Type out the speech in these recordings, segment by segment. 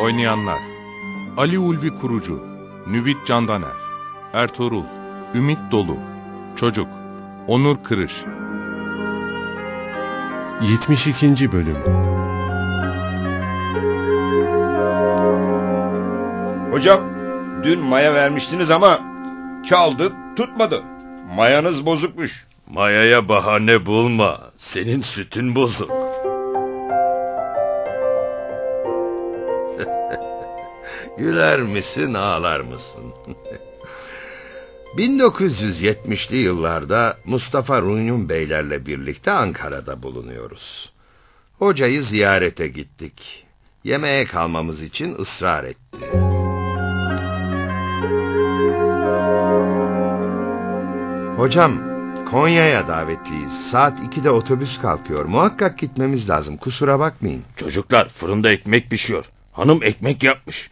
Oynayanlar Ali Ulvi Kurucu Nüvit Candaner Ertuğrul Ümit Dolu Çocuk Onur Kırış 72. Bölüm Hocam, dün maya vermiştiniz ama çaldı, tutmadı. Mayanız bozukmuş. Mayaya bahane bulma. Senin sütün bozuk. Güler misin, ağlar mısın? 1970'li yıllarda Mustafa Runyum Beylerle birlikte Ankara'da bulunuyoruz. Hocayı ziyarete gittik. Yemeğe kalmamız için ısrar etti. Hocam, Konya'ya davetliyiz. Saat 2'de otobüs kalkıyor. Muhakkak gitmemiz lazım. Kusura bakmayın. Çocuklar fırında ekmek pişiyor. Hanım ekmek yapmış.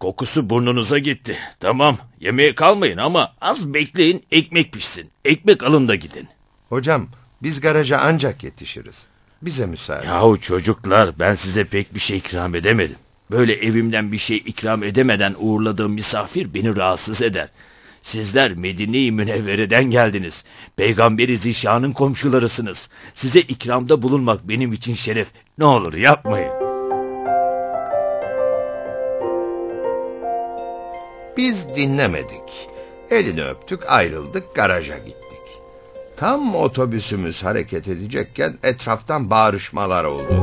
Kokusu burnunuza gitti. Tamam yemeğe kalmayın ama az bekleyin ekmek pişsin. Ekmek alın da gidin. Hocam biz garaja ancak yetişiriz. Bize müsaade. Yahu çocuklar ben size pek bir şey ikram edemedim. Böyle evimden bir şey ikram edemeden uğurladığım misafir beni rahatsız eder. Sizler Medine-i Münevvere'den geldiniz. Peygamberi Zişan'ın komşularısınız. Size ikramda bulunmak benim için şeref. Ne olur yapmayın. Biz dinlemedik. Elini öptük ayrıldık garaja gittik. Tam otobüsümüz hareket edecekken etraftan bağırışmalar oldu.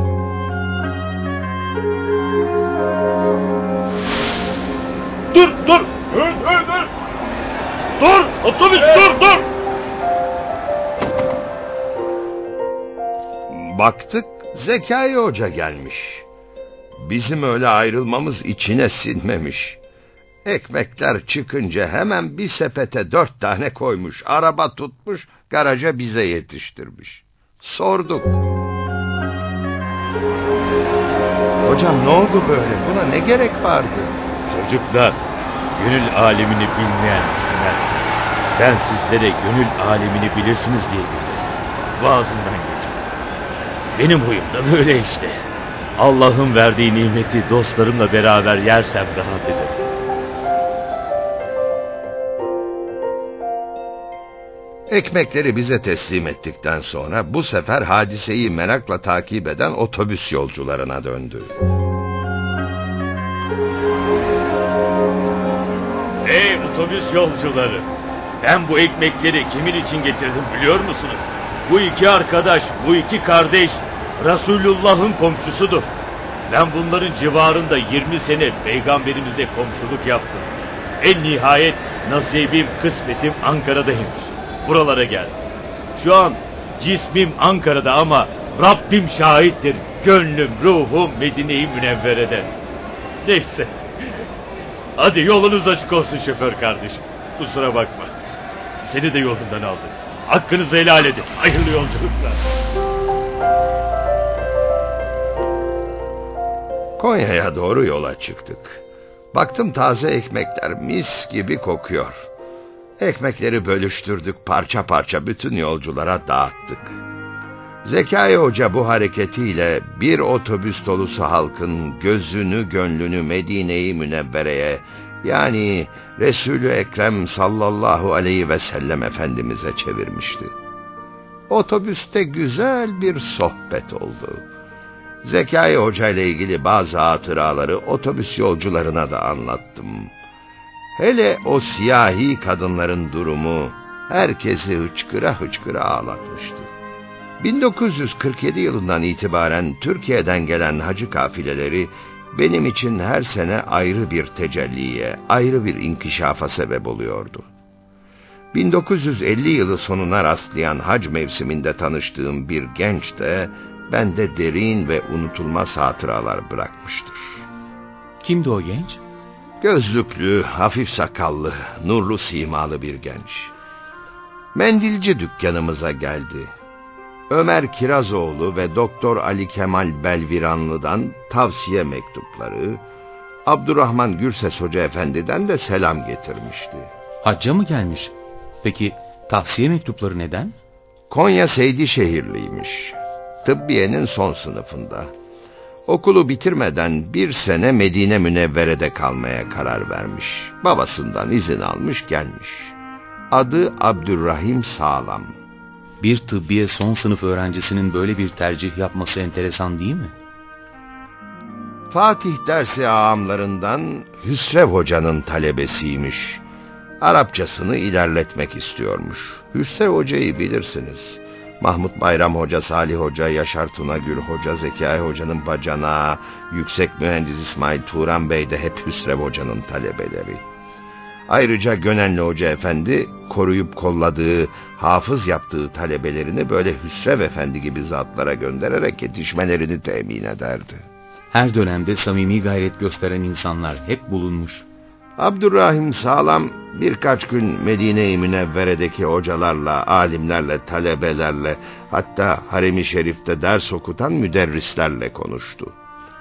Dur dur! Dur dur dur! Dur! Otobüs dur dur! Baktık Zekai Hoca gelmiş. Bizim öyle ayrılmamız içine sinmemiş. Ekmekler çıkınca hemen bir sepete dört tane koymuş. Araba tutmuş, garaja bize yetiştirmiş. Sorduk. Hocam ne oldu böyle? Buna ne gerek vardı? Çocuklar, gönül alemini bilmeyen bilmez. Ben sizlere gönül alemini bilirsiniz diye bildim. Vaazından geçin. Benim huyum da böyle işte. Allah'ın verdiği nimeti dostlarımla beraber yersem rahat ederim. Ekmekleri bize teslim ettikten sonra bu sefer hadiseyi merakla takip eden otobüs yolcularına döndü. Ey otobüs yolcuları! Ben bu ekmekleri kimin için getirdim biliyor musunuz? Bu iki arkadaş, bu iki kardeş Resulullah'ın komşusudur. Ben bunların civarında 20 sene peygamberimize komşuluk yaptım. En nihayet nasibim, kısmetim Ankara'daymış. Buralara geldim. Şu an cismim Ankara'da ama Rabbim şahittir. Gönlüm, ruhum Medine-i Münevvere'de. Neyse. Hadi yolunuz açık olsun şoför kardeşim. Kusura bakma. Seni de yolundan aldım. Hakkınızı helal edin. Hayırlı yolculuklar. Konya'ya doğru yola çıktık. Baktım taze ekmekler mis gibi kokuyor. Ekmekleri bölüştürdük parça parça bütün yolculara dağıttık. Zekai Hoca bu hareketiyle bir otobüs dolusu halkın gözünü gönlünü Medine-i Münevvere'ye yani Resulü Ekrem sallallahu aleyhi ve sellem Efendimiz'e çevirmişti. Otobüste güzel bir sohbet oldu. Zekai Hoca ile ilgili bazı hatıraları otobüs yolcularına da anlattım. Hele o siyahi kadınların durumu herkesi hıçkıra hıçkıra ağlatmıştı. 1947 yılından itibaren Türkiye'den gelen hacı kafileleri benim için her sene ayrı bir tecelliye, ayrı bir inkişafa sebep oluyordu. 1950 yılı sonuna rastlayan hac mevsiminde tanıştığım bir genç de bende derin ve unutulmaz hatıralar bırakmıştır. Kimdi o genç? Gözlüklü, hafif sakallı, nurlu simalı bir genç. Mendilci dükkanımıza geldi. Ömer Kirazoğlu ve Doktor Ali Kemal Belviranlı'dan tavsiye mektupları, Abdurrahman Gürses Hoca Efendi'den de selam getirmişti. Hacca mı gelmiş? Peki tavsiye mektupları neden? Konya Seydi şehirliymiş. Tıbbiyenin son sınıfında. Okulu bitirmeden bir sene Medine Münevvere'de kalmaya karar vermiş. Babasından izin almış gelmiş. Adı Abdurrahim Sağlam. Bir tıbbiye son sınıf öğrencisinin böyle bir tercih yapması enteresan değil mi? Fatih dersi ağamlarından Hüsrev Hoca'nın talebesiymiş. Arapçasını ilerletmek istiyormuş. Hüsrev Hoca'yı bilirsiniz. Mahmut Bayram Hoca, Salih Hoca, Yaşar Tuna Gül Hoca, Zekai Hoca'nın bacana, Yüksek Mühendis İsmail Turan Bey de hep Hüsrev Hoca'nın talebeleri. Ayrıca Gönenli Hoca Efendi koruyup kolladığı, hafız yaptığı talebelerini böyle Hüsrev Efendi gibi zatlara göndererek yetişmelerini temin ederdi. Her dönemde samimi gayret gösteren insanlar hep bulunmuş. Abdurrahim Sağlam birkaç gün Medine-i Münevvere'deki hocalarla, alimlerle, talebelerle, hatta Harem-i Şerif'te ders okutan müderrislerle konuştu.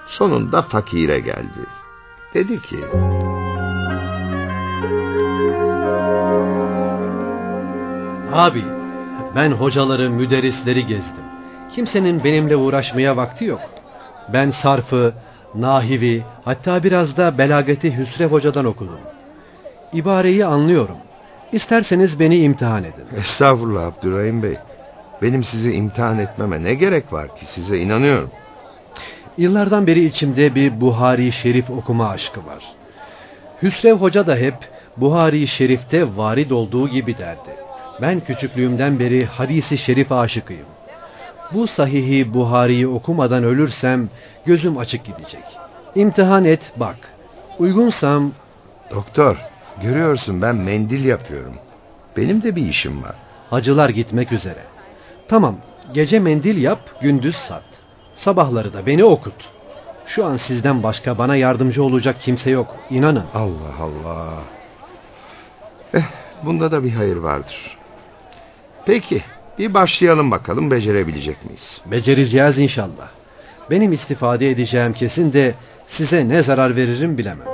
Sonunda fakire geldi. Dedi ki... Abi, ben hocaları, müderrisleri gezdim. Kimsenin benimle uğraşmaya vakti yok. Ben sarfı, nahivi, hatta biraz da belagati Hüsrev Hoca'dan okudum. İbareyi anlıyorum. İsterseniz beni imtihan edin. Estağfurullah Abdurrahim Bey. Benim sizi imtihan etmeme ne gerek var ki size inanıyorum. Yıllardan beri içimde bir Buhari Şerif okuma aşkı var. Hüsrev Hoca da hep Buhari Şerif'te varid olduğu gibi derdi. Ben küçüklüğümden beri hadisi şerif aşıkıyım. Bu sahihi Buhari'yi okumadan ölürsem gözüm açık gidecek. İmtihan et bak. Uygunsam Doktor, görüyorsun ben mendil yapıyorum. Benim de bir işim var. hacılar gitmek üzere. Tamam gece mendil yap gündüz sat. Sabahları da beni okut. Şu an sizden başka bana yardımcı olacak kimse yok. İnanın. Allah Allah. Eh, bunda da bir hayır vardır. Peki, bir başlayalım bakalım becerebilecek miyiz? Becereceğiz inşallah. Benim istifade edeceğim kesin de size ne zarar veririm bilemem.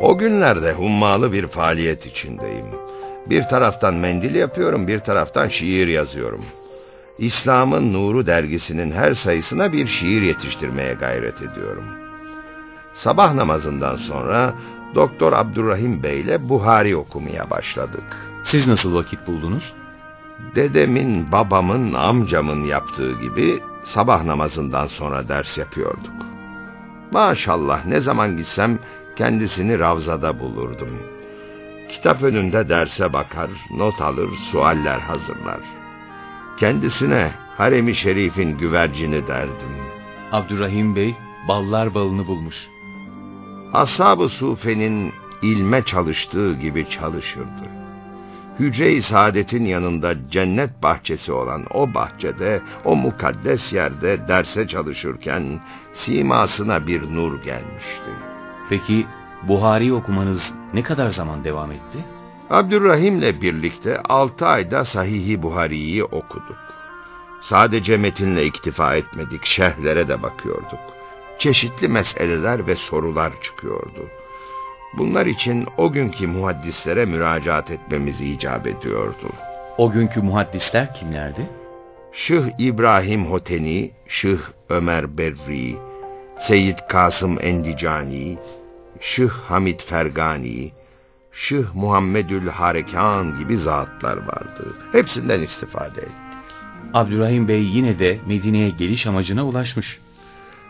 O günlerde hummalı bir faaliyet içindeyim. Bir taraftan mendil yapıyorum, bir taraftan şiir yazıyorum. İslam'ın Nuru dergisinin her sayısına bir şiir yetiştirmeye gayret ediyorum. Sabah namazından sonra Doktor Abdurrahim Bey ile Buhari okumaya başladık. Siz nasıl vakit buldunuz? Dedemin, babamın, amcamın yaptığı gibi sabah namazından sonra ders yapıyorduk. Maşallah ne zaman gitsem kendisini Ravza'da bulurdum. Kitap önünde derse bakar, not alır, sualler hazırlar. Kendisine Harem-i Şerif'in güvercini derdim. Abdurrahim Bey ballar balını bulmuş. Ashab-ı Sufe'nin ilme çalıştığı gibi çalışırdı. Hücre-i Saadet'in yanında cennet bahçesi olan o bahçede, o mukaddes yerde derse çalışırken simasına bir nur gelmişti. Peki Buhari okumanız ne kadar zaman devam etti? Abdurrahim'le birlikte altı ayda Sahih-i Buhari'yi okuduk. Sadece metinle iktifa etmedik, şerhlere de bakıyorduk. Çeşitli meseleler ve sorular çıkıyordu. Bunlar için o günkü muhaddislere müracaat etmemiz icap ediyordu. O günkü muhaddisler kimlerdi? Şıh İbrahim Hoteni, Şıh Ömer Berri, Seyyid Kasım Endicani, Şıh Hamid Fergani, Şıh Muhammedül Harekan gibi zatlar vardı. Hepsinden istifade ettik. Abdurrahim Bey yine de Medine'ye geliş amacına ulaşmış.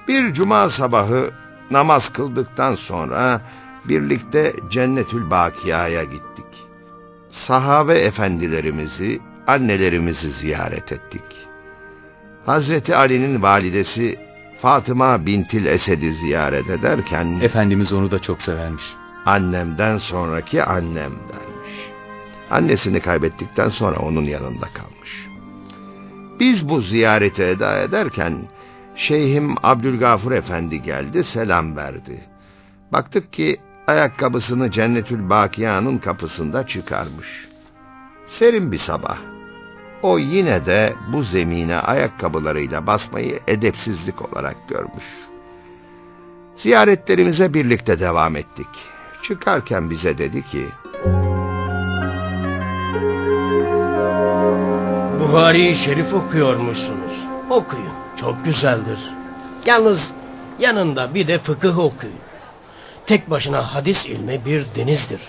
Bir cuma sabahı namaz kıldıktan sonra birlikte Cennetül Bakiya'ya gittik. Sahabe efendilerimizi, annelerimizi ziyaret ettik. Hazreti Ali'nin validesi Fatıma Bintil Esed'i ziyaret ederken Efendimiz onu da çok severmiş. annemden sonraki annem dermiş. Annesini kaybettikten sonra onun yanında kalmış. Biz bu ziyareti eda ederken Şeyhim Abdülgafur Efendi geldi selam verdi. Baktık ki ayakkabısını Cennetül Bakiya'nın kapısında çıkarmış. Serin bir sabah. O yine de bu zemine ayakkabılarıyla basmayı edepsizlik olarak görmüş. Ziyaretlerimize birlikte devam ettik. Çıkarken bize dedi ki... Buhari Şerif okuyormuşsunuz. Okuyun. Çok güzeldir. Yalnız yanında bir de fıkıh okuyun. Tek başına hadis ilmi bir denizdir.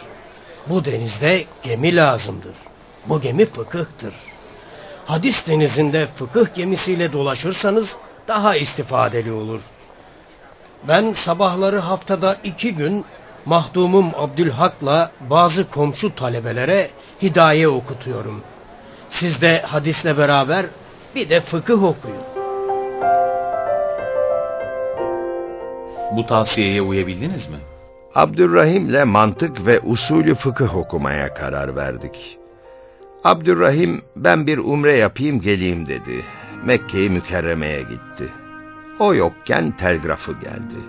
Bu denizde gemi lazımdır. Bu gemi fıkıhtır. Hadis denizinde fıkıh gemisiyle dolaşırsanız daha istifadeli olur. Ben sabahları haftada iki gün mahdumum Abdülhak'la bazı komşu talebelere hidaye okutuyorum. Siz de hadisle beraber bir de fıkıh okuyun. Bu tavsiyeye uyabildiniz mi? Abdurrahim'le mantık ve usulü fıkıh okumaya karar verdik. Abdurrahim ben bir umre yapayım geleyim dedi. Mekke'yi mükerremeye gitti. O yokken telgrafı geldi.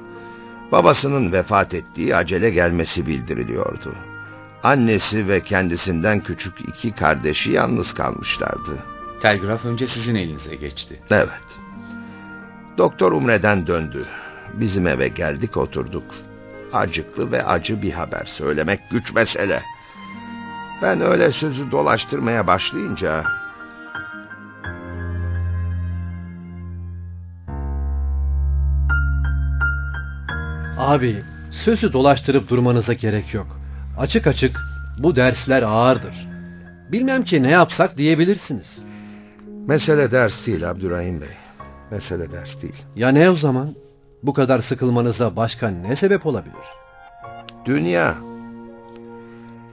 Babasının vefat ettiği acele gelmesi bildiriliyordu. Annesi ve kendisinden küçük iki kardeşi yalnız kalmışlardı. Telgraf önce sizin elinize geçti. Evet. Doktor Umre'den döndü. Bizim eve geldik oturduk. Acıklı ve acı bir haber söylemek güç mesele. Ben öyle sözü dolaştırmaya başlayınca... Abi, sözü dolaştırıp durmanıza gerek yok. Açık açık bu dersler ağırdır. Bilmem ki ne yapsak diyebilirsiniz. Mesele ders değil Abdurrahim Bey. Mesele ders değil. Ya ne o zaman? Bu kadar sıkılmanıza başka ne sebep olabilir? Dünya.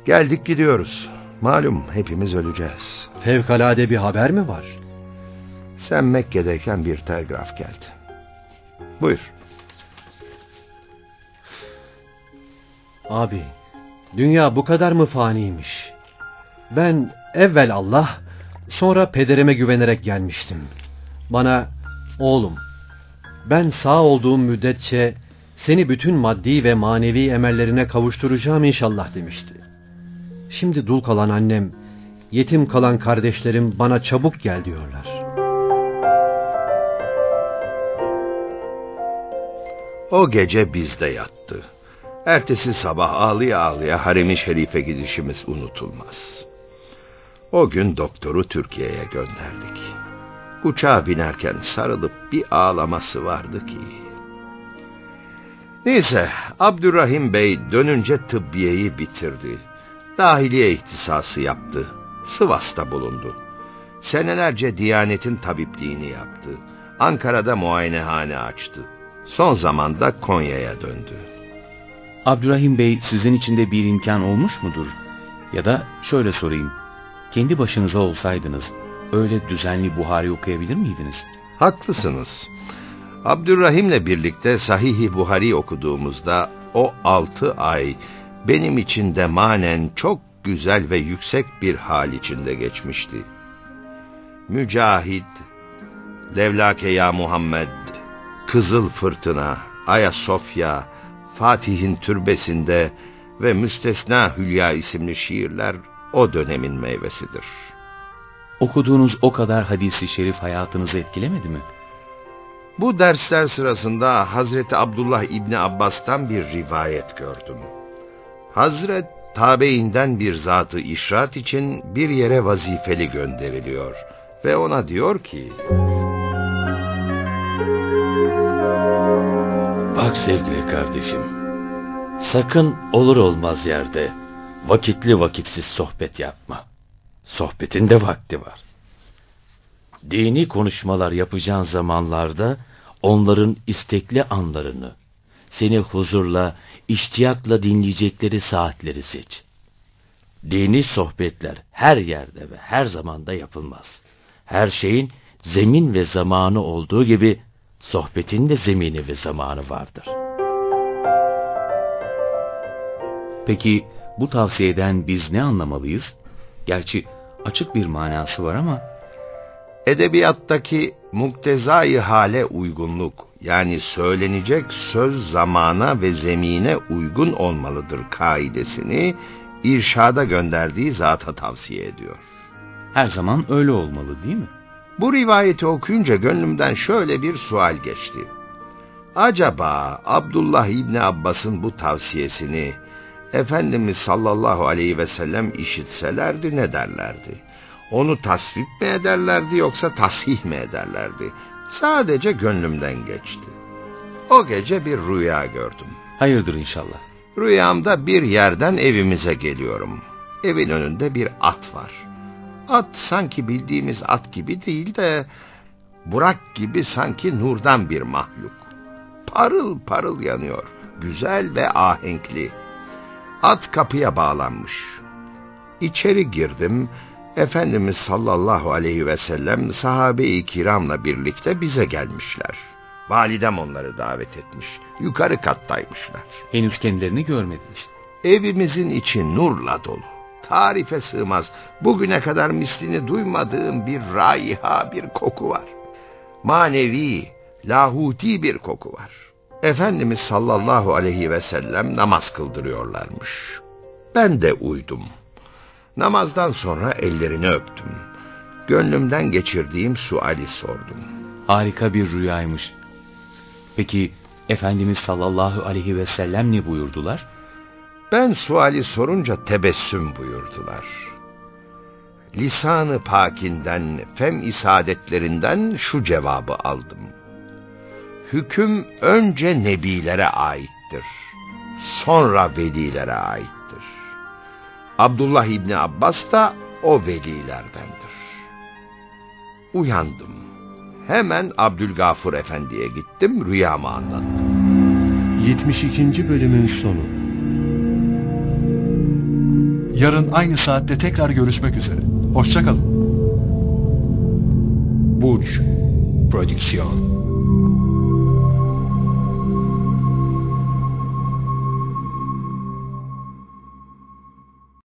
Geldik gidiyoruz. Malum hepimiz öleceğiz. Fevkalade bir haber mi var? Sen Mekke'deyken bir telgraf geldi. Buyur. Abi, dünya bu kadar mı faniymiş? Ben evvel Allah, sonra pederime güvenerek gelmiştim. Bana, oğlum, ben sağ olduğum müddetçe seni bütün maddi ve manevi emellerine kavuşturacağım inşallah demişti. Şimdi dul kalan annem, yetim kalan kardeşlerim bana çabuk gel diyorlar. O gece bizde yattı. Ertesi sabah ağlıya ağlıya harem-i şerife gidişimiz unutulmaz. O gün doktoru Türkiye'ye gönderdik. Uçağa binerken sarılıp bir ağlaması vardı ki. Neyse, Abdurrahim Bey dönünce tıbbiyeyi bitirdi. Dahiliye ihtisası yaptı. Sivas'ta bulundu. Senelerce Diyanet'in tabipliğini yaptı. Ankara'da muayenehane açtı. Son zamanda Konya'ya döndü. Abdurrahim Bey sizin için de bir imkan olmuş mudur? Ya da şöyle sorayım. Kendi başınıza olsaydınız öyle düzenli Buhari okuyabilir miydiniz? Haklısınız. Abdurrahim'le birlikte Sahih-i Buhari okuduğumuzda o altı ay benim için de manen çok güzel ve yüksek bir hal içinde geçmişti. Mücahid, Levlake ya Muhammed, Kızıl Fırtına, Ayasofya, Fatih'in türbesinde ve Müstesna Hülya isimli şiirler o dönemin meyvesidir. Okuduğunuz o kadar hadisi şerif hayatınızı etkilemedi mi? Bu dersler sırasında Hazreti Abdullah İbni Abbas'tan bir rivayet gördüm. Hazret tabeyinden bir zatı işrat için bir yere vazifeli gönderiliyor ve ona diyor ki... Bak sevgili kardeşim, sakın olur olmaz yerde vakitli vakitsiz sohbet yapma. Sohbetin de vakti var. Dini konuşmalar yapacağın zamanlarda onların istekli anlarını, seni huzurla, iştiyakla dinleyecekleri saatleri seç. Dini sohbetler her yerde ve her zamanda yapılmaz. Her şeyin zemin ve zamanı olduğu gibi sohbetin de zemini ve zamanı vardır. Peki bu tavsiyeden biz ne anlamalıyız? Gerçi açık bir manası var ama Edebiyattaki muktezai hale uygunluk yani söylenecek söz zamana ve zemine uygun olmalıdır kaidesini irşada gönderdiği zata tavsiye ediyor. her zaman öyle olmalı değil mi? Bu rivayeti okuyunca gönlümden şöyle bir sual geçti. Acaba Abdullah İbni Abbas'ın bu tavsiyesini Efendimiz sallallahu aleyhi ve sellem işitselerdi ne derlerdi? Onu tasvip mi ederlerdi yoksa tasih mi ederlerdi? Sadece gönlümden geçti. O gece bir rüya gördüm. Hayırdır inşallah. Rüyamda bir yerden evimize geliyorum. Evin önünde bir at var. At sanki bildiğimiz at gibi değil de Burak gibi sanki nurdan bir mahluk. Parıl parıl yanıyor. Güzel ve ahenkli. At kapıya bağlanmış. İçeri girdim. Efendimiz sallallahu aleyhi ve sellem sahabe-i kiramla birlikte bize gelmişler. Validem onları davet etmiş. Yukarı kattaymışlar. Henüz kendilerini görmediniz. Evimizin içi nurla dolu. Tarife sığmaz. Bugüne kadar mislini duymadığım bir raiha, bir koku var. Manevi, lahuti bir koku var. Efendimiz sallallahu aleyhi ve sellem namaz kıldırıyorlarmış. Ben de uydum. Namazdan sonra ellerini öptüm. Gönlümden geçirdiğim suali sordum. Harika bir rüyaymış. Peki Efendimiz sallallahu aleyhi ve sellem ne buyurdular? Ben suali sorunca tebessüm buyurdular. Lisanı pakinden, fem isadetlerinden şu cevabı aldım. Hüküm önce nebilere aittir. Sonra velilere aittir. Abdullah İbni Abbas da o velilerdendir. Uyandım. Hemen Abdülgafur Efendi'ye gittim, rüyamı anlattım. 72. bölümün sonu. Yarın aynı saatte tekrar görüşmek üzere. Hoşçakalın. Burç Prodüksiyon